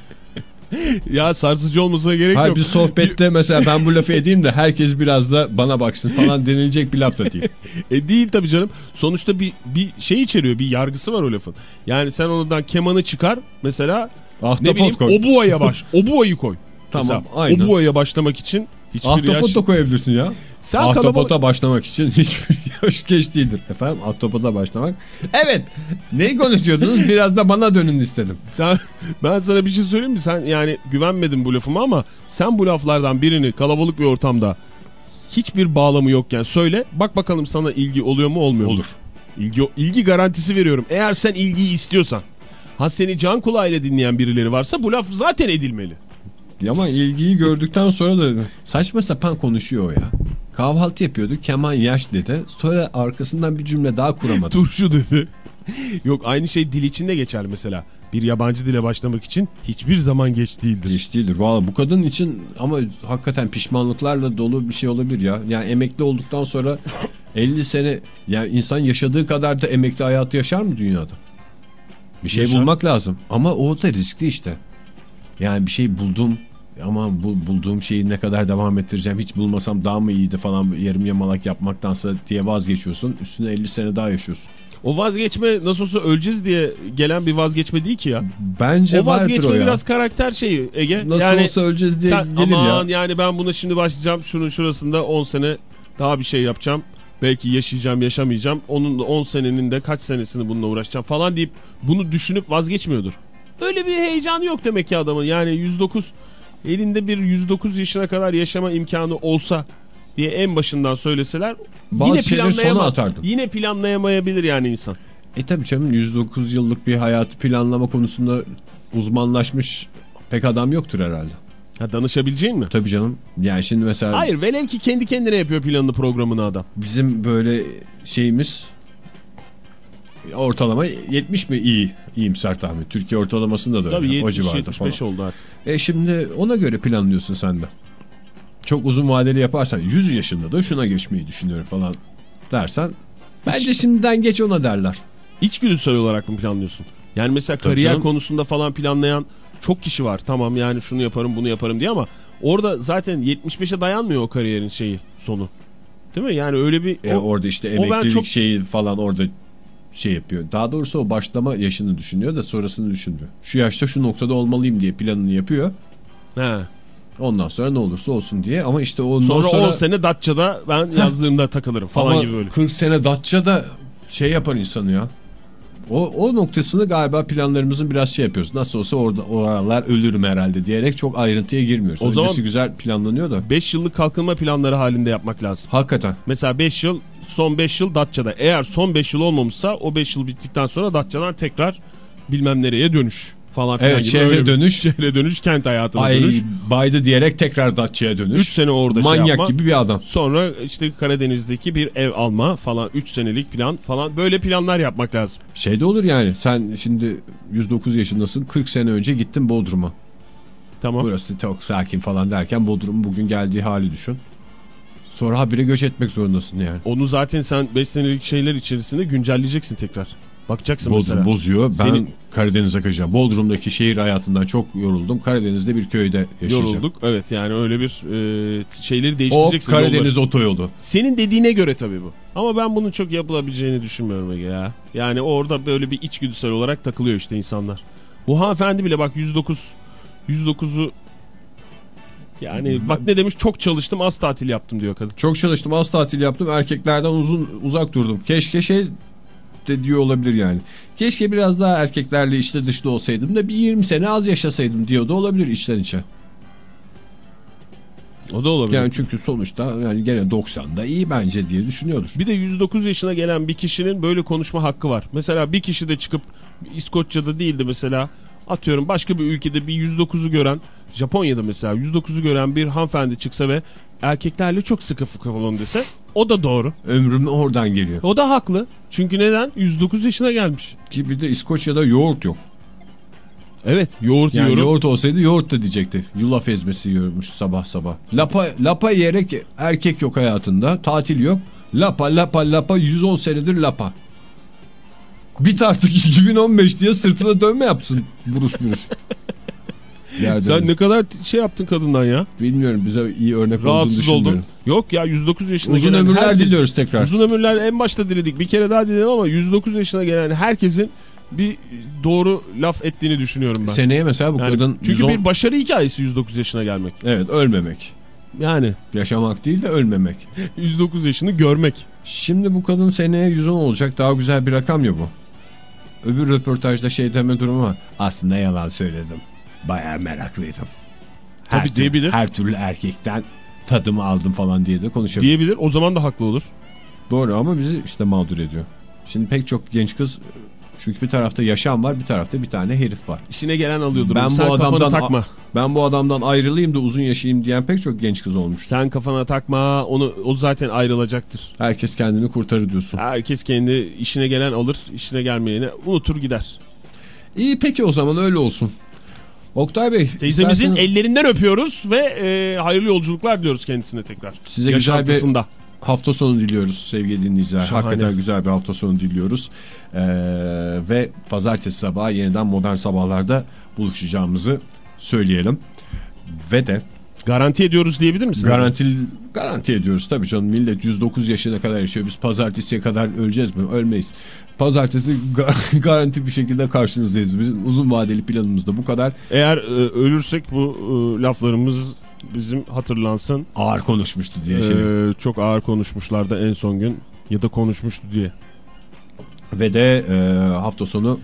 ya sarsıcı olmasına gerek Hayır yok. bir sohbette mesela ben bu lafı edeyim de herkes biraz da bana baksın falan denilecek bir laf da değil. E değil tabii canım. Sonuçta bir bir şey içeriyor. Bir yargısı var o lafın. Yani sen oradan kemanı çıkar mesela ne bileyim Ahtapot koy. obuaya baş. Obuayı koy. Tamam, Mesela, aynen. Obuaya başlamak için hiçbir Ahtapot yaş... da koyabilirsin ya. Sen Ahtapota kalabalık... başlamak için hiçbir yaş geç değildir. Efendim ahtapota başlamak. Evet. Neyi konuşuyordunuz? Biraz da bana dönün istedim. Sen, ben sana bir şey söyleyeyim mi? Sen yani güvenmedin bu lafıma ama sen bu laflardan birini kalabalık bir ortamda hiçbir bağlamı yokken söyle. Bak bakalım sana ilgi oluyor mu olmuyor mu? Olur. İlgi, ilgi garantisi veriyorum. Eğer sen ilgiyi istiyorsan. Ha seni can kulağıyla dinleyen birileri varsa bu laf zaten edilmeli. Ama ilgiyi gördükten sonra da saçma sapan konuşuyor o ya. Kahvaltı yapıyordu. Kemal yaş dedi. Sonra arkasından bir cümle daha kuramadı. Turşu dedi. Yok aynı şey dil içinde geçer mesela. Bir yabancı dile başlamak için hiçbir zaman geç değildir. Geç değildir. Valla bu kadın için ama hakikaten pişmanlıklarla dolu bir şey olabilir ya. Yani emekli olduktan sonra 50 sene yani insan yaşadığı kadar da emekli hayatı yaşar mı dünyada? Bir şey Yaşar. bulmak lazım. Ama o da riskli işte. Yani bir şey buldum ama bu bulduğum şeyi ne kadar devam ettireceğim hiç bulmasam daha mı iyiydi falan yarım yamalak yapmaktansa diye vazgeçiyorsun. Üstüne 50 sene daha yaşıyorsun. O vazgeçme nasıl olsa öleceğiz diye gelen bir vazgeçme değil ki ya. Bence o vazgeçme o ya. biraz karakter şeyi Ege. Nasıl yani olsa öleceğiz diye sen gelir aman ya. yani ben buna şimdi başlayacağım şunun şurasında 10 sene daha bir şey yapacağım. Belki yaşayacağım yaşamayacağım. Onun da 10 senenin de kaç senesini bununla uğraşacağım falan deyip bunu düşünüp vazgeçmiyordur. Öyle bir heyecanı yok demek ki adamın. Yani 109 elinde bir 109 yaşına kadar yaşama imkanı olsa diye en başından söyleseler Bazı yine planlayamaz. Yine planlayamayabilir yani insan. E tabii canım 109 yıllık bir hayatı planlama konusunda uzmanlaşmış pek adam yoktur herhalde. Ha danışabileceğin mi? Tabii canım. Yani şimdi mesela Hayır velev ki kendi kendine yapıyor planını programını adam. bizim böyle şeyimiz ortalama 70 mi iyi iyimser tahmin. Türkiye ortalamasında da öyle. Tabii o 70, civarda 75 falan. oldu artık. E şimdi ona göre planlıyorsun sen de. Çok uzun vadeli yaparsan 100 yaşında da şuna geçmeyi düşünüyorum falan dersen bence şimdiden geç ona derler. İçgüdüsel olarak mı planlıyorsun? Yani mesela Tabii kariyer canım. konusunda falan planlayan çok kişi var. Tamam yani şunu yaparım bunu yaparım diye ama orada zaten 75'e dayanmıyor o kariyerin şeyi sonu. Değil mi? Yani öyle bir... E o- orada işte emeklilik çok- şeyi falan orada şey yapıyor. Daha doğrusu o başlama yaşını düşünüyor da sonrasını düşünmüyor. Şu yaşta şu noktada olmalıyım diye planını yapıyor. He. Ondan sonra ne olursa olsun diye ama işte ondan Sonra, sonra, 10 sene Datça'da ben yazdığımda takılırım falan ama gibi böyle. 40 sene Datça da şey yapar insanı ya. O, o noktasını galiba planlarımızın biraz şey yapıyoruz. Nasıl olsa orada oralar ölürüm herhalde diyerek çok ayrıntıya girmiyoruz. O Öncesi zaman- güzel planlanıyor da. 5 yıllık kalkınma planları halinde yapmak lazım. Hakikaten. Mesela 5 yıl son 5 yıl Datça'da. Eğer son 5 yıl olmamışsa o 5 yıl bittikten sonra Datça'dan tekrar bilmem nereye dönüş falan filan Evet gibi. şehre Öyle dönüş. Şehre dönüş, kent hayatına Ay dönüş. baydı diyerek tekrar Datça'ya dönüş. 3 sene orada şey Manyak yapma. gibi bir adam. Sonra işte Karadeniz'deki bir ev alma falan 3 senelik plan falan böyle planlar yapmak lazım. Şey de olur yani sen şimdi 109 yaşındasın 40 sene önce gittin Bodrum'a. Tamam. Burası çok sakin falan derken Bodrum'un bugün geldiği hali düşün. Sonra habire göç etmek zorundasın yani. Onu zaten sen 5 senelik şeyler içerisinde güncelleyeceksin tekrar. Bakacaksın Bodrum mesela. bozuyor. Ben Senin- Karadeniz'e kaçacağım. Bodrum'daki şehir hayatından çok yoruldum. Karadeniz'de bir köyde yaşayacağım. Yorulduk. Evet yani öyle bir e, şeyleri O değiştireceksin. Karadeniz yolları. otoyolu. Senin dediğine göre tabii bu. Ama ben bunun çok yapılabileceğini düşünmüyorum Ege ya. Yani orada böyle bir içgüdüsel olarak takılıyor işte insanlar. Bu hanımefendi bile bak 109 109'u yani bak ne demiş çok çalıştım az tatil yaptım diyor kadın. Çok çalıştım az tatil yaptım erkeklerden uzun uzak durdum. Keşke şey de diyor olabilir yani. Keşke biraz daha erkeklerle işte dışlı olsaydım da bir 20 sene az yaşasaydım diyor da olabilir içten içe. O da olabilir. Yani çünkü sonuçta yani gene 90'da iyi bence diye düşünüyordur. Bir de 109 yaşına gelen bir kişinin böyle konuşma hakkı var. Mesela bir kişi de çıkıp İskoçya'da değildi mesela atıyorum başka bir ülkede bir 109'u gören Japonya'da mesela 109'u gören bir hanımefendi çıksa ve erkeklerle çok sıkı fıkı falan dese o da doğru. Ömrüm oradan geliyor. O da haklı. Çünkü neden? 109 yaşına gelmiş. Ki bir de İskoçya'da yoğurt yok. Evet yoğurt Yani yiyorum. yoğurt olsaydı yoğurt da diyecekti. Yulaf ezmesi yiyormuş sabah sabah. Lapa, lapa yiyerek erkek yok hayatında. Tatil yok. Lapa lapa lapa 110 senedir lapa. Bit artık 2015 diye sırtına dönme yapsın. Buruş buruş. Yerden. Sen ne kadar şey yaptın kadından ya. Bilmiyorum bize iyi örnek olduğunu Rahatsız düşünmüyorum. oldum. Yok ya 109 yaşına Uzun gelen ömürler herkes- diliyoruz tekrar. Uzun ömürler en başta diledik. Bir kere daha diledim ama 109 yaşına gelen herkesin bir doğru laf ettiğini düşünüyorum ben. Seneye mesela bu Yani kadın çünkü 110... bir başarı hikayesi 109 yaşına gelmek. Evet ölmemek. Yani Yaşamak değil de ölmemek. 109 yaşını görmek. Şimdi bu kadın seneye 110 olacak. Daha güzel bir rakam ya bu. Öbür röportajda şey deme durumu var. Aslında yalan söyledim. Bayağı meraklıydım. Her Tabii tür- diyebilir. Her türlü erkekten tadımı aldım falan diye de konuşabilir. Diyebilir. O zaman da haklı olur. Doğru ama bizi işte mağdur ediyor. Şimdi pek çok genç kız çünkü bir tarafta yaşam var bir tarafta bir tane herif var. İşine gelen alıyordur. Ben bu Sen kafanı adamdan takma. Ben bu adamdan ayrılayım da uzun yaşayayım diyen pek çok genç kız olmuş. Sen kafana takma. Onu o zaten ayrılacaktır. Herkes kendini kurtarır diyorsun. Herkes kendi işine gelen alır, işine gelmeyeni unutur gider. İyi peki o zaman öyle olsun. Oktay Bey. Teyzemizin isterseniz- ellerinden öpüyoruz ve e, hayırlı yolculuklar diliyoruz kendisine tekrar. Size güzel bir hafta sonu diliyoruz sevgili dinleyiciler. Şahane. Hakikaten güzel bir hafta sonu diliyoruz. Ee, ve pazartesi sabahı yeniden modern sabahlarda buluşacağımızı söyleyelim. Ve de Garanti ediyoruz diyebilir misin? garanti, garanti ediyoruz tabii canım. Millet 109 yaşına kadar yaşıyor. Biz pazartesiye kadar öleceğiz mi? Ölmeyiz. Pazartesi ga- garanti bir şekilde karşınızdayız. Bizim uzun vadeli planımız da bu kadar. Eğer e, ölürsek bu e, laflarımız bizim hatırlansın. Ağır konuşmuştu diye şey. E, çok ağır konuşmuşlardı en son gün ya da konuşmuştu diye. Ve de e, hafta sonu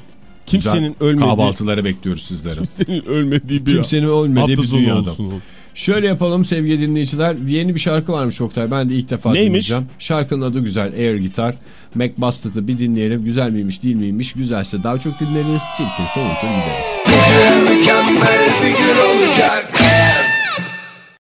Kimsenin ölmediği, kahvaltılara bekliyoruz sizleri. kimsenin ölmediği bir Kimsenin ölmediği bir dünyada. olsun. Şöyle yapalım sevgili dinleyiciler. Yeni bir şarkı varmış Oktay. Ben de ilk defa Neymiş? dinleyeceğim. Şarkının adı güzel. Air Gitar. Mac Bastard'ı bir dinleyelim. Güzel miymiş değil miymiş? Güzelse daha çok dinleriz. Çirkinse unutur gideriz. Mükemmel bir gün olacak.